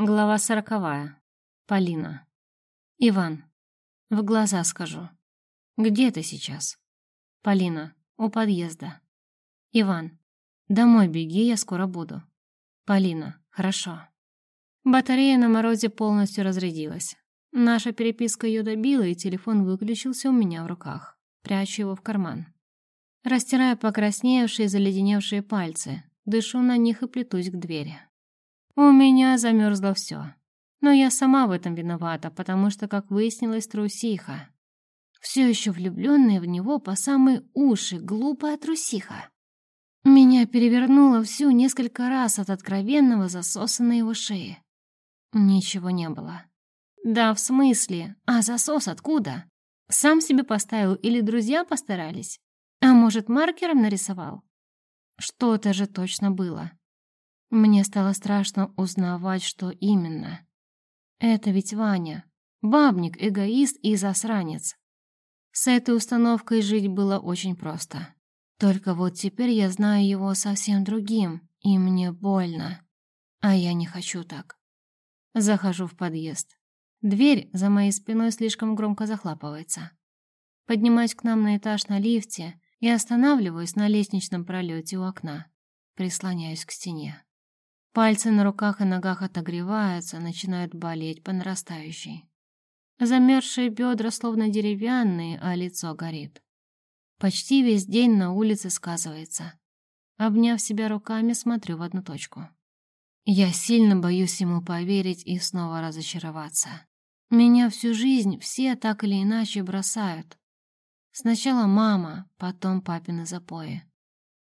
Глава сороковая. Полина. Иван. В глаза скажу. Где ты сейчас? Полина. У подъезда. Иван. Домой беги, я скоро буду. Полина. Хорошо. Батарея на морозе полностью разрядилась. Наша переписка ее добила, и телефон выключился у меня в руках. Прячу его в карман. Растираю покрасневшие, заледеневшие пальцы, дышу на них и плетусь к двери. У меня замерзло все. Но я сама в этом виновата, потому что, как выяснилось, трусиха. Все еще влюбленная в него по самые уши, глупая трусиха. Меня перевернуло всю несколько раз от откровенного засоса на его шее. Ничего не было. Да, в смысле? А засос откуда? Сам себе поставил или друзья постарались? А может, маркером нарисовал? Что-то же точно было. Мне стало страшно узнавать, что именно. Это ведь Ваня. Бабник, эгоист и засранец. С этой установкой жить было очень просто. Только вот теперь я знаю его совсем другим, и мне больно. А я не хочу так. Захожу в подъезд. Дверь за моей спиной слишком громко захлапывается. Поднимаюсь к нам на этаж на лифте и останавливаюсь на лестничном пролете у окна. Прислоняюсь к стене. Пальцы на руках и ногах отогреваются, начинают болеть по нарастающей. Замерзшие бедра словно деревянные, а лицо горит. Почти весь день на улице сказывается. Обняв себя руками, смотрю в одну точку. Я сильно боюсь ему поверить и снова разочароваться. Меня всю жизнь все так или иначе бросают. Сначала мама, потом папины запои.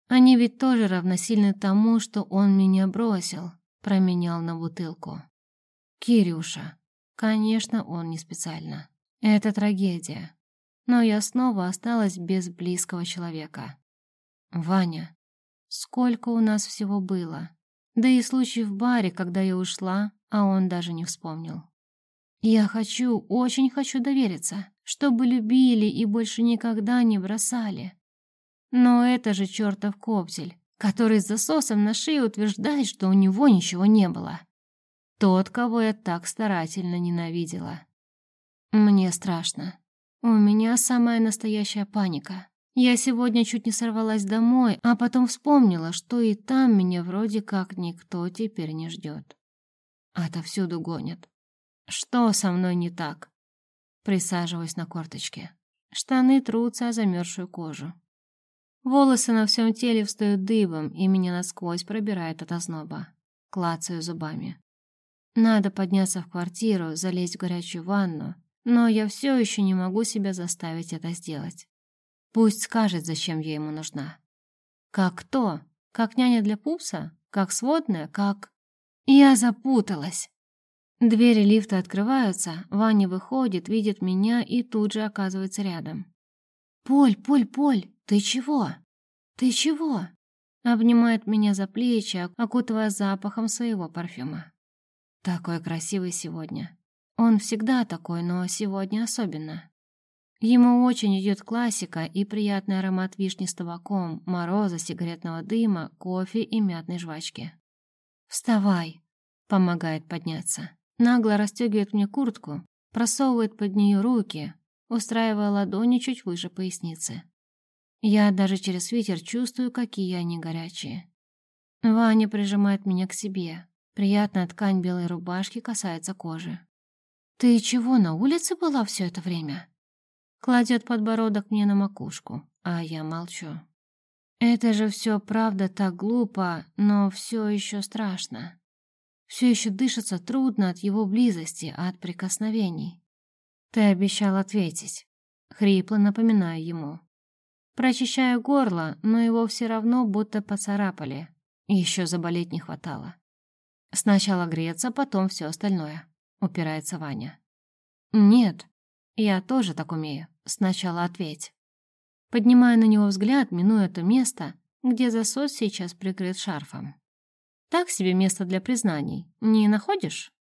Они ведь тоже равносильны тому, что он меня бросил, променял на бутылку. Кирюша. Конечно, он не специально. Это трагедия. Но я снова осталась без близкого человека. Ваня. Сколько у нас всего было. Да и случай в баре, когда я ушла, а он даже не вспомнил. Я хочу, очень хочу довериться, чтобы любили и больше никогда не бросали. Но это же чертов коптель, который с засосом на шее утверждает, что у него ничего не было. Тот, кого я так старательно ненавидела. Мне страшно. У меня самая настоящая паника. Я сегодня чуть не сорвалась домой, а потом вспомнила, что и там меня вроде как никто теперь не ждет. Отовсюду гонят. Что со мной не так? Присаживаюсь на корточке. Штаны трутся о замерзшую кожу. Волосы на всем теле встают дыбом, и меня насквозь пробирает от озноба. Клацаю зубами. Надо подняться в квартиру, залезть в горячую ванну, но я все еще не могу себя заставить это сделать. Пусть скажет, зачем я ему нужна. Как кто? Как няня для пупса? Как сводная? Как... Я запуталась. Двери лифта открываются, Ваня выходит, видит меня и тут же оказывается рядом. «Поль, Поль, Поль, ты чего? Ты чего?» Обнимает меня за плечи, окутывая запахом своего парфюма. Такой красивый сегодня. Он всегда такой, но сегодня особенно. Ему очень идет классика и приятный аромат вишни с табаком, мороза, сигаретного дыма, кофе и мятной жвачки. «Вставай!» — помогает подняться. Нагло расстегивает мне куртку, просовывает под нее руки, устраивая ладони чуть выше поясницы. Я даже через свитер чувствую, какие они горячие. Ваня прижимает меня к себе. Приятная ткань белой рубашки касается кожи. «Ты чего, на улице была все это время?» Кладет подбородок мне на макушку, а я молчу. Это же все правда так глупо, но все еще страшно. Все еще дышится трудно от его близости, от прикосновений. «Ты обещал ответить», — хрипло напоминаю ему. Прочищаю горло, но его все равно будто поцарапали. Еще заболеть не хватало. Сначала греться, потом все остальное, упирается Ваня. Нет, я тоже так умею. Сначала ответь. Поднимаю на него взгляд, минуя то место, где засос сейчас прикрыт шарфом. Так себе место для признаний. Не находишь?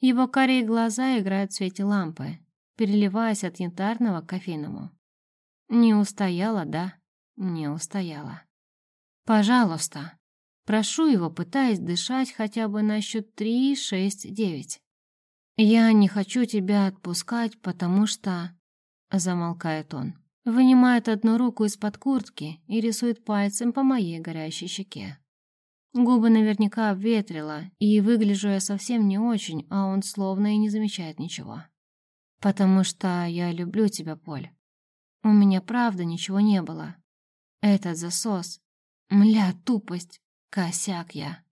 Его карие глаза играют в свете лампы, переливаясь от янтарного к кофейному. Не устояла, да? Не устояла. Пожалуйста. Прошу его, пытаясь дышать хотя бы на счет три, шесть, девять. «Я не хочу тебя отпускать, потому что...» Замолкает он. Вынимает одну руку из-под куртки и рисует пальцем по моей горящей щеке. Губы наверняка обветрила, и выгляжу я совсем не очень, а он словно и не замечает ничего. «Потому что я люблю тебя, Поль. У меня правда ничего не было. Этот засос. Мля, тупость. Косяк я.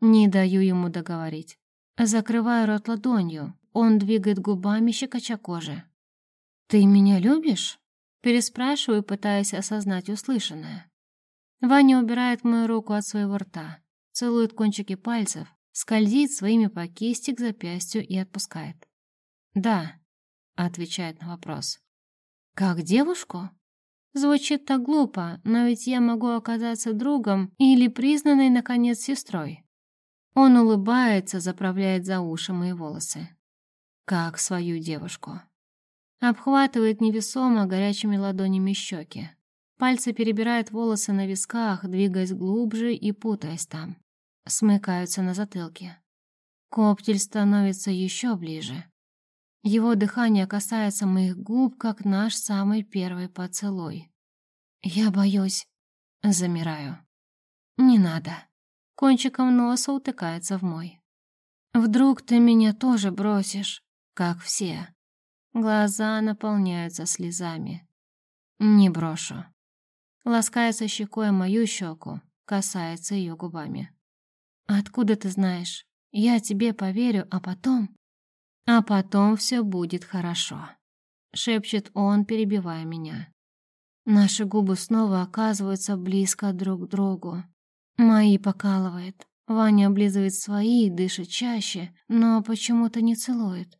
Не даю ему договорить. Закрываю рот ладонью. Он двигает губами, щекоча кожи. «Ты меня любишь?» Переспрашиваю, пытаясь осознать услышанное. Ваня убирает мою руку от своего рта, целует кончики пальцев, скользит своими по кисти к запястью и отпускает. «Да», — отвечает на вопрос. «Как девушку?» Звучит так глупо, но ведь я могу оказаться другом или признанной, наконец, сестрой. Он улыбается, заправляет за уши мои волосы. Как свою девушку. Обхватывает невесомо горячими ладонями щеки. Пальцы перебирают волосы на висках, двигаясь глубже и путаясь там. Смыкаются на затылке. Коптель становится еще ближе. Его дыхание касается моих губ, как наш самый первый поцелуй. Я боюсь. Замираю. Не надо. Кончиком носа утыкается в мой. Вдруг ты меня тоже бросишь, как все. Глаза наполняются слезами. Не брошу. Ласкается щекой мою щеку, касается ее губами. Откуда ты знаешь? Я тебе поверю, а потом... «А потом все будет хорошо», — шепчет он, перебивая меня. Наши губы снова оказываются близко друг к другу. Мои покалывает. Ваня облизывает свои, дышит чаще, но почему-то не целует.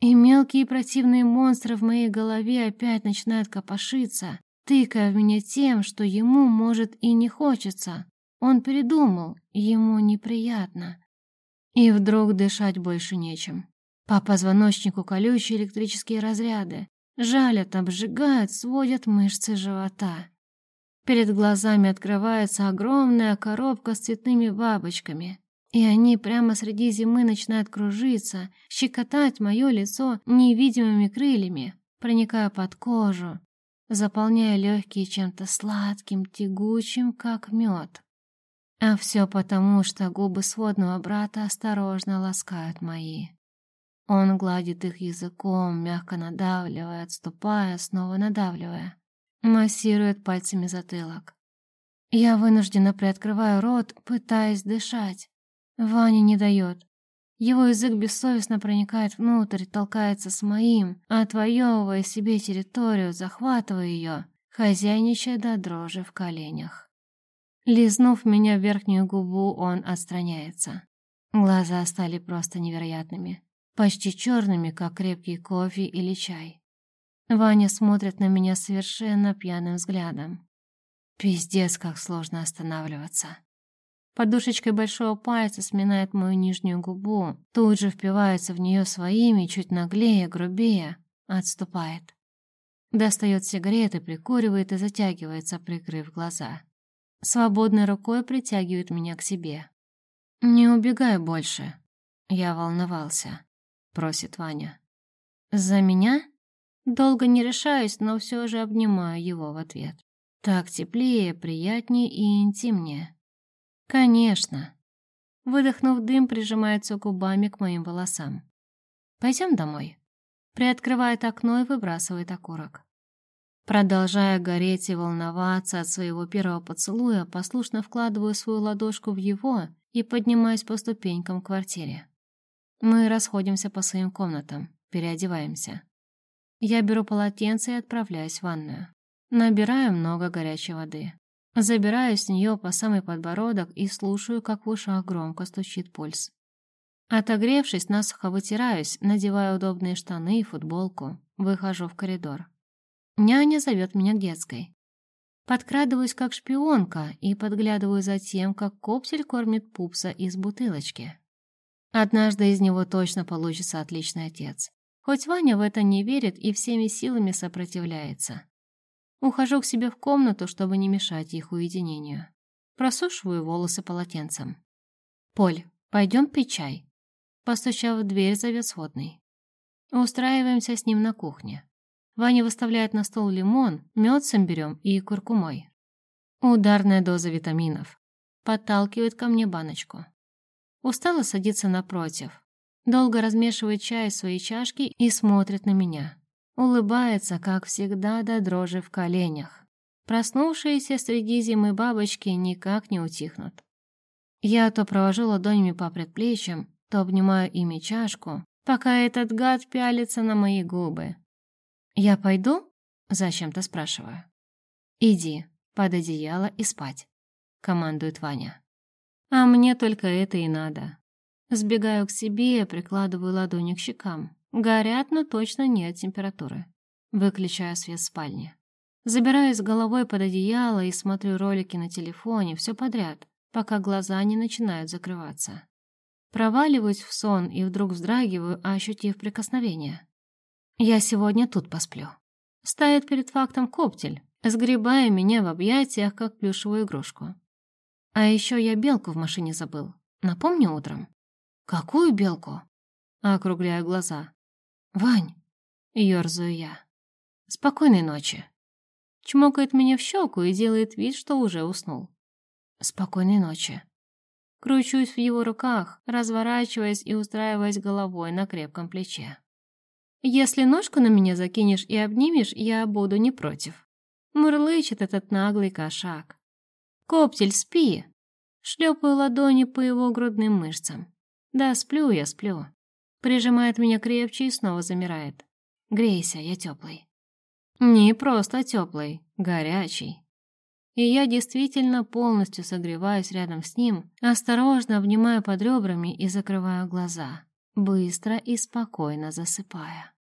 И мелкие противные монстры в моей голове опять начинают копошиться, тыкая в меня тем, что ему, может, и не хочется. Он передумал, ему неприятно. И вдруг дышать больше нечем. По позвоночнику колючие электрические разряды. Жалят, обжигают, сводят мышцы живота. Перед глазами открывается огромная коробка с цветными бабочками. И они прямо среди зимы начинают кружиться, щекотать мое лицо невидимыми крыльями, проникая под кожу, заполняя легкие чем-то сладким, тягучим, как мед. А все потому, что губы сводного брата осторожно ласкают мои. Он гладит их языком, мягко надавливая, отступая, снова надавливая. Массирует пальцами затылок. Я вынужденно приоткрываю рот, пытаясь дышать. Ваня не дает. Его язык бессовестно проникает внутрь, толкается с моим, отвоевывая себе территорию, захватывая ее, хозяйничая до дрожи в коленях. Лизнув меня в верхнюю губу, он отстраняется. Глаза стали просто невероятными почти черными, как крепкий кофе или чай. Ваня смотрит на меня совершенно пьяным взглядом. Пиздец, как сложно останавливаться. Подушечкой большого пальца сминает мою нижнюю губу, тут же впивается в нее своими, чуть наглее, грубее, отступает. Достает сигареты, прикуривает и затягивается, прикрыв глаза. Свободной рукой притягивает меня к себе. «Не убегай больше». Я волновался. — просит Ваня. «За меня?» Долго не решаюсь, но все же обнимаю его в ответ. Так теплее, приятнее и интимнее. «Конечно». Выдохнув дым, прижимается губами к моим волосам. «Пойдем домой». Приоткрывает окно и выбрасывает окурок. Продолжая гореть и волноваться от своего первого поцелуя, послушно вкладываю свою ладошку в его и поднимаюсь по ступенькам в квартире. Мы расходимся по своим комнатам, переодеваемся. Я беру полотенце и отправляюсь в ванную. Набираю много горячей воды. Забираю с нее по самый подбородок и слушаю, как в ушах громко стучит пульс. Отогревшись, насухо вытираюсь, надеваю удобные штаны и футболку, выхожу в коридор. Няня зовет меня к детской. Подкрадываюсь как шпионка и подглядываю за тем, как коптель кормит пупса из бутылочки. Однажды из него точно получится отличный отец. Хоть Ваня в это не верит и всеми силами сопротивляется. Ухожу к себе в комнату, чтобы не мешать их уединению. просушиваю волосы полотенцем. «Поль, пойдем пить чай?» Постучав в дверь, зовет сводный. Устраиваемся с ним на кухне. Ваня выставляет на стол лимон, мед с имбирем и куркумой. Ударная доза витаминов. Подталкивает ко мне баночку. Устало садится напротив. Долго размешивает чай в своей чашке и смотрит на меня. Улыбается, как всегда, до дрожи в коленях. Проснувшиеся среди зимы бабочки никак не утихнут. Я то провожу ладонями по предплечьям, то обнимаю ими чашку, пока этот гад пялится на мои губы. «Я пойду?» — зачем-то спрашиваю. «Иди, под одеяло и спать», — командует Ваня. «А мне только это и надо». Сбегаю к себе, прикладываю ладони к щекам. Горят, но точно нет температуры. Выключаю свет в спальне. Забираюсь головой под одеяло и смотрю ролики на телефоне, все подряд, пока глаза не начинают закрываться. Проваливаюсь в сон и вдруг вздрагиваю, ощутив прикосновение. Я сегодня тут посплю. Ставит перед фактом коптель, сгребая меня в объятиях, как плюшевую игрушку. А еще я белку в машине забыл. Напомню утром. Какую белку? Округляю глаза. «Вань!» — ерзаю я. «Спокойной ночи!» Чмокает меня в щеку и делает вид, что уже уснул. «Спокойной ночи!» Кручусь в его руках, разворачиваясь и устраиваясь головой на крепком плече. «Если ножку на меня закинешь и обнимешь, я буду не против». Мурлычет этот наглый кошак. «Коптель, спи!» Шлепаю ладони по его грудным мышцам. «Да, сплю я, сплю прижимает меня крепче и снова замирает. Грейся, я теплый. Не просто теплый, горячий. И я действительно полностью согреваюсь рядом с ним, осторожно обнимаю под ребрами и закрываю глаза, быстро и спокойно засыпая.